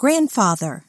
grandfather.